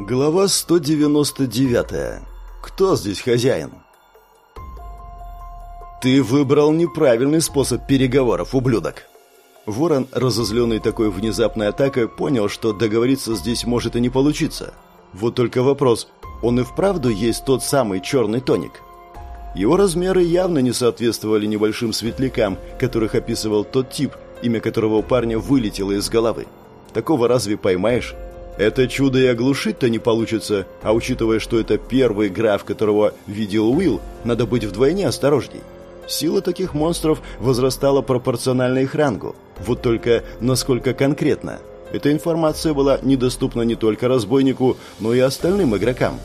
Глава 199. Кто здесь хозяин? Ты выбрал неправильный способ переговоров, ублюдок. Ворон, разозленный такой внезапной атакой, понял, что договориться здесь может и не получиться. Вот только вопрос, он и вправду есть тот самый черный тоник? Его размеры явно не соответствовали небольшим светлякам, которых описывал тот тип, имя которого у парня вылетело из головы. Такого разве поймаешь? Это чудо и оглушить-то не получится, а учитывая, что это первый граф, которого видел Уилл, надо быть вдвойне осторожней. Сила таких монстров возрастала пропорционально их рангу. Вот только насколько конкретно. Эта информация была недоступна не только разбойнику, но и остальным игрокам.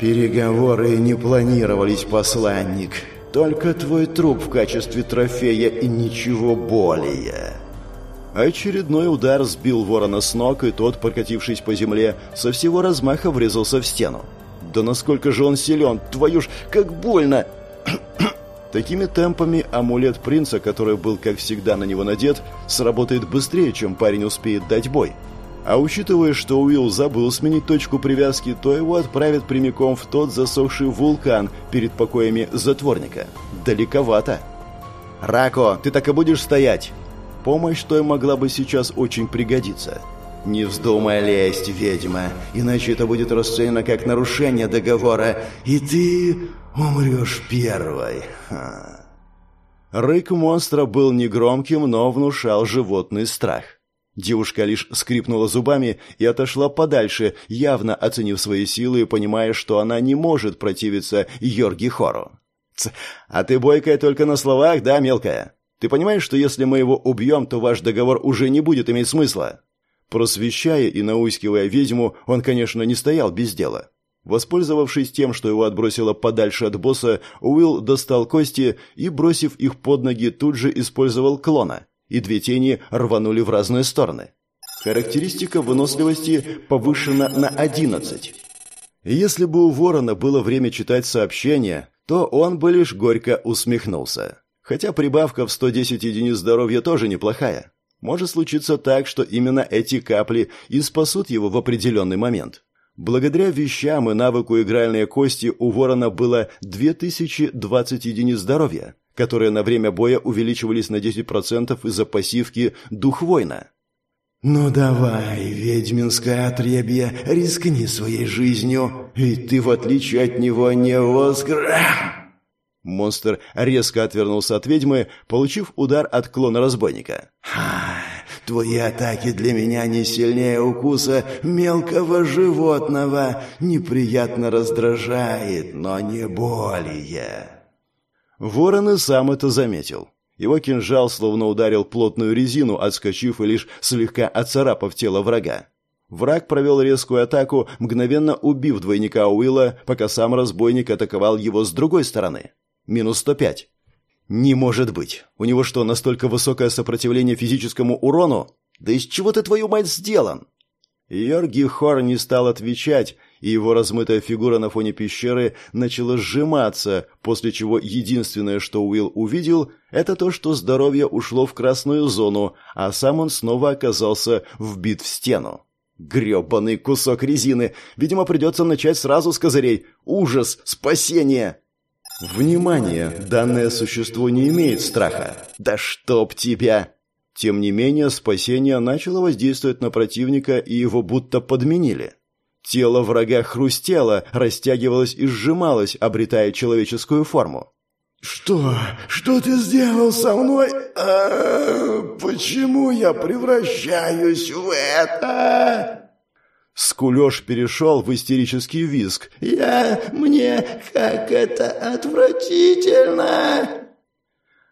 «Переговоры не планировались, посланник. Только твой труп в качестве трофея и ничего более». Очередной удар сбил ворона с ног, и тот, прокатившись по земле, со всего размаха врезался в стену. «Да насколько же он силен! Твою ж, как больно!» Такими темпами амулет принца, который был, как всегда, на него надет, сработает быстрее, чем парень успеет дать бой. А учитывая, что Уилл забыл сменить точку привязки, то его отправят прямиком в тот засохший вулкан перед покоями затворника. Далековато. «Рако, ты так и будешь стоять!» Помощь той могла бы сейчас очень пригодиться. «Не вздумай лезть, ведьма, иначе это будет расценено как нарушение договора, и ты умрешь первой». Ха. Рык монстра был негромким, но внушал животный страх. Девушка лишь скрипнула зубами и отошла подальше, явно оценив свои силы и понимая, что она не может противиться Йорги Хору. «А ты бойкая только на словах, да, мелкая? Ты понимаешь, что если мы его убьем, то ваш договор уже не будет иметь смысла?» Просвещая и наускивая ведьму, он, конечно, не стоял без дела. Воспользовавшись тем, что его отбросило подальше от босса, Уилл достал кости и, бросив их под ноги, тут же использовал клона, и две тени рванули в разные стороны. Характеристика выносливости повышена на 11. Если бы у Ворона было время читать сообщения, то он бы лишь горько усмехнулся. Хотя прибавка в 110 единиц здоровья тоже неплохая. Может случиться так, что именно эти капли и спасут его в определенный момент. Благодаря вещам и навыку игральные кости у ворона было 2020 единиц здоровья, которые на время боя увеличивались на 10% из-за пассивки «Дух воина». «Ну давай, ведьминское отребье, рискни своей жизнью, ведь ты, в отличие от него, не воскра...» Монстр резко отвернулся от ведьмы, получив удар от клона разбойника. «Ха! Твои атаки для меня не сильнее укуса мелкого животного. Неприятно раздражает, но не более». Ворон и сам это заметил. Его кинжал словно ударил плотную резину, отскочив и лишь слегка оцарапав тело врага. Враг провел резкую атаку, мгновенно убив двойника Уилла, пока сам разбойник атаковал его с другой стороны. Минус 105. Не может быть. У него что, настолько высокое сопротивление физическому урону? Да из чего ты, твою мать, сделан? Йорги Хор не стал отвечать, и его размытая фигура на фоне пещеры начала сжиматься, после чего единственное, что Уилл увидел, это то, что здоровье ушло в красную зону, а сам он снова оказался вбит в стену. Грёбаный кусок резины! Видимо, придется начать сразу с козырей. Ужас! Спасение! Внимание! Данное существо не имеет страха. Да чтоб тебя! Тем не менее, спасение начало воздействовать на противника, и его будто подменили. Тело врага хрустело, растягивалось и сжималось, обретая человеческую форму. «Что? Что ты сделал со мной? А, почему я превращаюсь в это?» Скулёж перешел в истерический визг. «Я... мне... как это отвратительно!»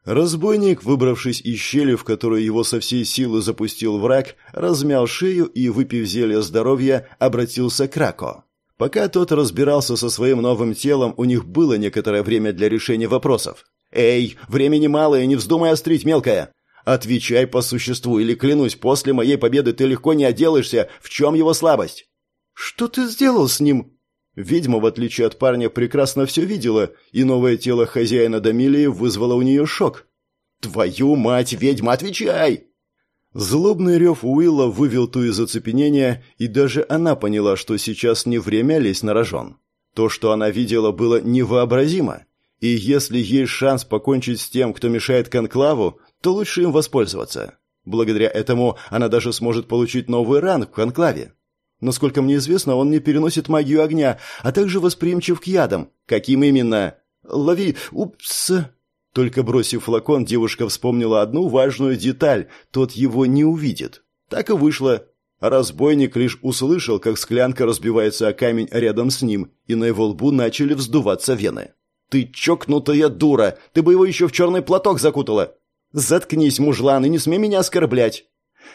Разбойник, выбравшись из щели, в которую его со всей силы запустил враг, размял шею и, выпив зелье здоровья, обратился к Рако. Пока тот разбирался со своим новым телом, у них было некоторое время для решения вопросов. «Эй, времени мало, и не вздумай острить, мелкая! Отвечай по существу, или, клянусь, после моей победы ты легко не отделаешься. В чем его слабость?» «Что ты сделал с ним?» Ведьма, в отличие от парня, прекрасно все видела, и новое тело хозяина Дамилии вызвало у нее шок. «Твою мать, ведьма, отвечай!» Злобный рев Уилла вывел ту из оцепенения, и даже она поняла, что сейчас не время лезть на рожон. То, что она видела, было невообразимо. И если есть шанс покончить с тем, кто мешает конклаву, то лучше им воспользоваться. Благодаря этому она даже сможет получить новый ранг в конклаве. Насколько мне известно, он не переносит магию огня, а также восприимчив к ядам. Каким именно? Лови... Упс... Только бросив флакон, девушка вспомнила одну важную деталь – тот его не увидит. Так и вышло. Разбойник лишь услышал, как склянка разбивается о камень рядом с ним, и на его лбу начали вздуваться вены. «Ты чокнутая дура! Ты бы его еще в черный платок закутала!» «Заткнись, мужлан, и не смей меня оскорблять!»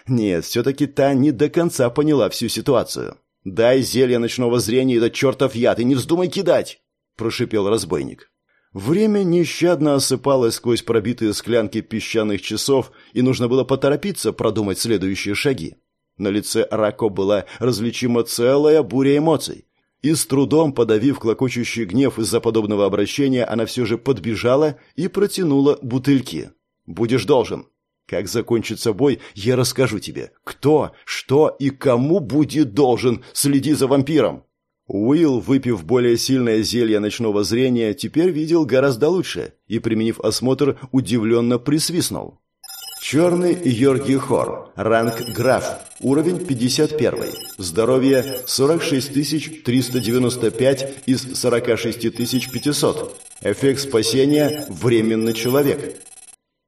Нет, все-таки та не до конца поняла всю ситуацию. «Дай зелье ночного зрения и этот чертов яд, и не вздумай кидать!» – прошипел разбойник. Время нещадно осыпалось сквозь пробитые склянки песчаных часов, и нужно было поторопиться продумать следующие шаги. На лице Рако была различима целая буря эмоций. И с трудом подавив клокочущий гнев из-за подобного обращения, она все же подбежала и протянула бутыльки. «Будешь должен. Как закончится бой, я расскажу тебе, кто, что и кому будет должен. Следи за вампиром!» Уилл, выпив более сильное зелье ночного зрения, теперь видел гораздо лучше и, применив осмотр, удивленно присвистнул. Черный Йорги Хор. Ранг граф. Уровень 51. Здоровье 46395 из 46500. Эффект спасения временный человек.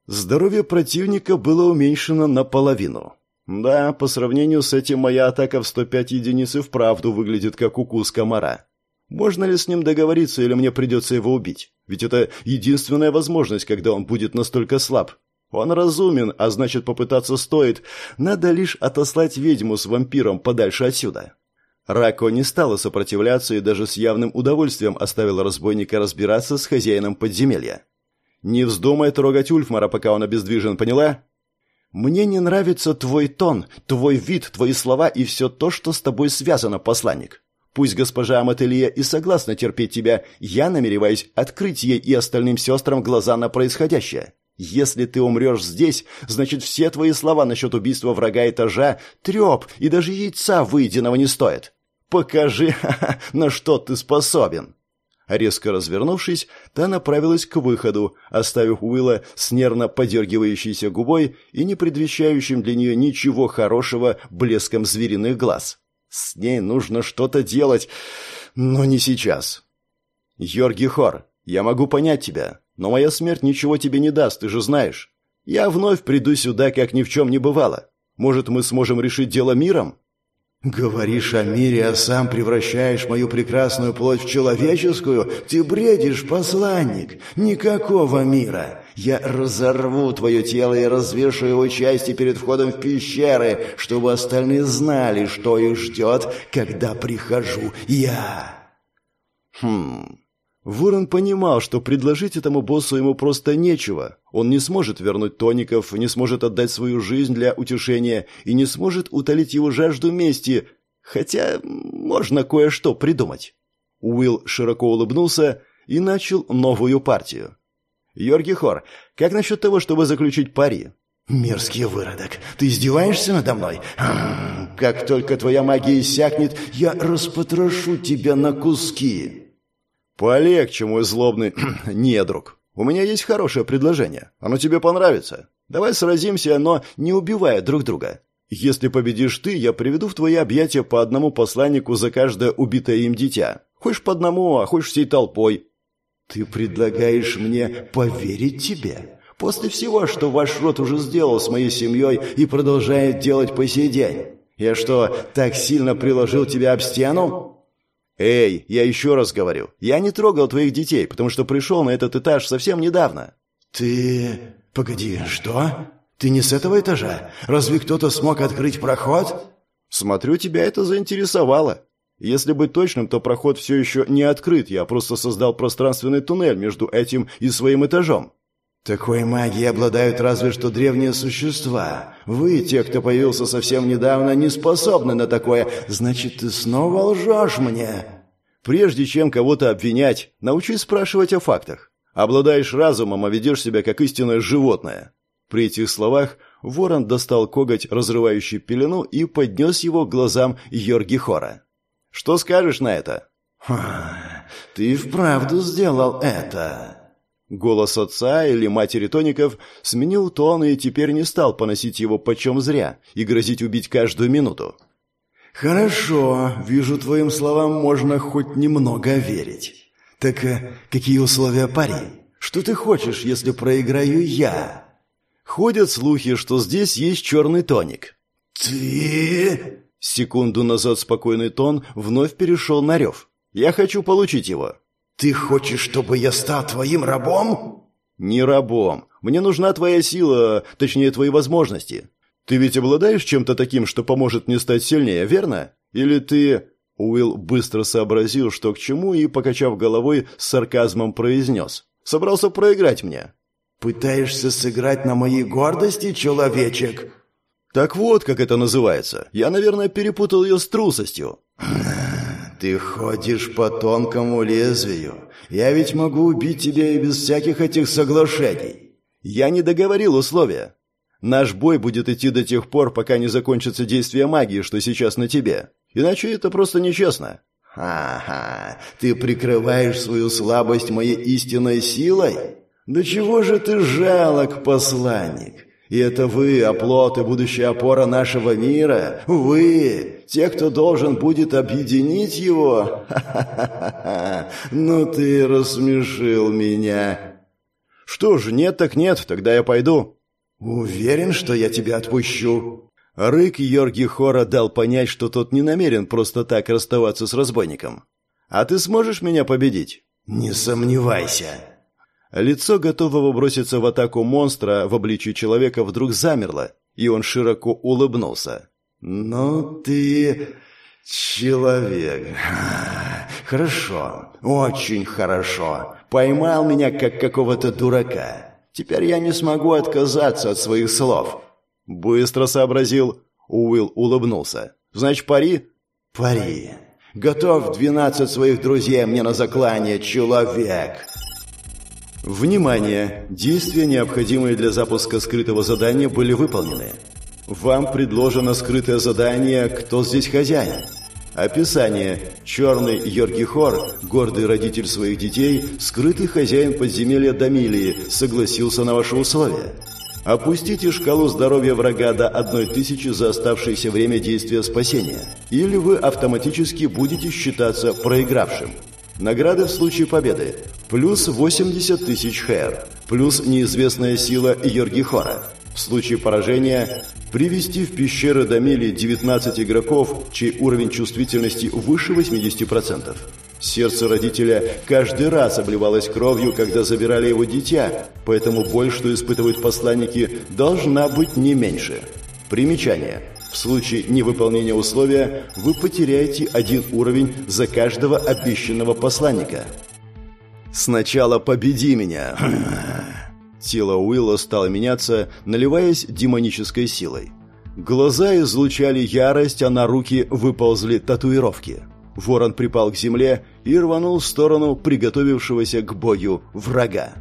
Здоровье противника было уменьшено наполовину. Да, по сравнению с этим моя атака в 105 единиц и вправду выглядит как укус комара. Можно ли с ним договориться или мне придется его убить? Ведь это единственная возможность, когда он будет настолько слаб. Он разумен, а значит попытаться стоит. Надо лишь отослать ведьму с вампиром подальше отсюда. Рако не стала сопротивляться и даже с явным удовольствием оставила разбойника разбираться с хозяином подземелья. «Не вздумай трогать Ульфмара, пока он обездвижен, поняла?» Мне не нравится твой тон, твой вид, твои слова и все то, что с тобой связано, посланник. Пусть госпожа Амателия и согласна терпеть тебя, я намереваюсь открыть ей и остальным сестрам глаза на происходящее. Если ты умрешь здесь, значит все твои слова насчет убийства врага этажа треп и даже яйца выеденного не стоят. Покажи, на что ты способен. Резко развернувшись, та направилась к выходу, оставив Уилла с нервно подергивающейся губой и не предвещающим для нее ничего хорошего блеском звериных глаз. С ней нужно что-то делать, но не сейчас. Йорги Хор, я могу понять тебя, но моя смерть ничего тебе не даст, ты же знаешь. Я вновь приду сюда, как ни в чем не бывало. Может, мы сможем решить дело миром? «Говоришь о мире, а сам превращаешь мою прекрасную плоть в человеческую? Ты бредишь, посланник! Никакого мира! Я разорву твое тело и развешу его части перед входом в пещеры, чтобы остальные знали, что их ждет, когда прихожу я!» «Хм...» Ворон понимал, что предложить этому боссу ему просто нечего. Он не сможет вернуть тоников, не сможет отдать свою жизнь для утешения и не сможет утолить его жажду мести, хотя можно кое-что придумать. Уилл широко улыбнулся и начал новую партию. «Йорги Хор, как насчет того, чтобы заключить пари?» «Мерзкий выродок, ты издеваешься надо мной? Как только твоя магия иссякнет, я распотрошу тебя на куски!» «Полегче, мой злобный недруг. У меня есть хорошее предложение. Оно тебе понравится. Давай сразимся, но не убивая друг друга. Если победишь ты, я приведу в твои объятия по одному посланнику за каждое убитое им дитя. Хочешь по одному, а хочешь всей толпой». «Ты предлагаешь мне поверить тебе?» После всего, что ваш род уже сделал с моей семьей и продолжает делать по сей день. Я что, так сильно приложил тебя об стену? «Эй, я еще раз говорю, я не трогал твоих детей, потому что пришел на этот этаж совсем недавно». «Ты... Погоди, что? Ты не с этого этажа? Разве кто-то смог открыть проход?» «Смотрю, тебя это заинтересовало. Если быть точным, то проход все еще не открыт, я просто создал пространственный туннель между этим и своим этажом». Такой магией обладают разве что древние существа. Вы, те, кто появился совсем недавно, не способны на такое. Значит, ты снова лжешь мне. Прежде чем кого-то обвинять, научись спрашивать о фактах. Обладаешь разумом, а ведешь себя как истинное животное. При этих словах Ворон достал коготь, разрывающий пелену, и поднес его к глазам Йорги Хора. «Что скажешь на это?» «Ты вправду сделал это!» Голос отца или матери тоников сменил тон и теперь не стал поносить его почем зря и грозить убить каждую минуту. «Хорошо, вижу, твоим словам можно хоть немного верить. Так э, какие условия пари? Что ты хочешь, если проиграю я?» Ходят слухи, что здесь есть черный тоник. «Ты...» Секунду назад спокойный тон вновь перешел на рев. «Я хочу получить его». «Ты хочешь, чтобы я стал твоим рабом?» «Не рабом. Мне нужна твоя сила, точнее, твои возможности. Ты ведь обладаешь чем-то таким, что поможет мне стать сильнее, верно? Или ты...» Уилл быстро сообразил, что к чему, и, покачав головой, с сарказмом произнес. «Собрался проиграть мне». «Пытаешься сыграть на моей гордости, человечек?» «Так вот, как это называется. Я, наверное, перепутал ее с трусостью». «Ты ходишь по тонкому лезвию. Я ведь могу убить тебя и без всяких этих соглашений». «Я не договорил условия. Наш бой будет идти до тех пор, пока не закончится действие магии, что сейчас на тебе. Иначе это просто нечестно». «Ага, ты прикрываешь свою слабость моей истинной силой? Да чего же ты жалок, посланник? И это вы, оплот и будущая опора нашего мира? Вы, те, кто должен будет объединить его? Ха-ха-ха! Ну ты рассмешил меня. Что ж, нет так нет, тогда я пойду. Уверен, что я тебя отпущу. Рык Йорги Хора дал понять, что тот не намерен просто так расставаться с разбойником. А ты сможешь меня победить? Не сомневайся. Лицо готового броситься в атаку монстра в обличии человека вдруг замерло, и он широко улыбнулся. «Ну ты... человек. Хорошо, очень хорошо. Поймал меня как какого-то дурака. Теперь я не смогу отказаться от своих слов». «Быстро сообразил». Уилл улыбнулся. «Значит, пари?» «Пари. Готов двенадцать своих друзей мне на заклание, человек». Внимание! Действия, необходимые для запуска скрытого задания, были выполнены. Вам предложено скрытое задание «Кто здесь хозяин?». Описание. Черный Йорги Хор, гордый родитель своих детей, скрытый хозяин подземелья Дамилии, согласился на ваши условия. Опустите шкалу здоровья врага до 1000 за оставшееся время действия спасения, или вы автоматически будете считаться проигравшим. Награды в случае победы. Плюс 80 тысяч хэр. Плюс неизвестная сила Йоргихора. В случае поражения привести в пещеры Дамили 19 игроков, чей уровень чувствительности выше 80%. Сердце родителя каждый раз обливалось кровью, когда забирали его дитя, поэтому боль, что испытывают посланники, должна быть не меньше. Примечание. В случае невыполнения условия вы потеряете один уровень за каждого обещанного посланника. «Сначала победи меня!» Тело Уилла стало меняться, наливаясь демонической силой. Глаза излучали ярость, а на руки выползли татуировки. Ворон припал к земле и рванул в сторону приготовившегося к бою врага.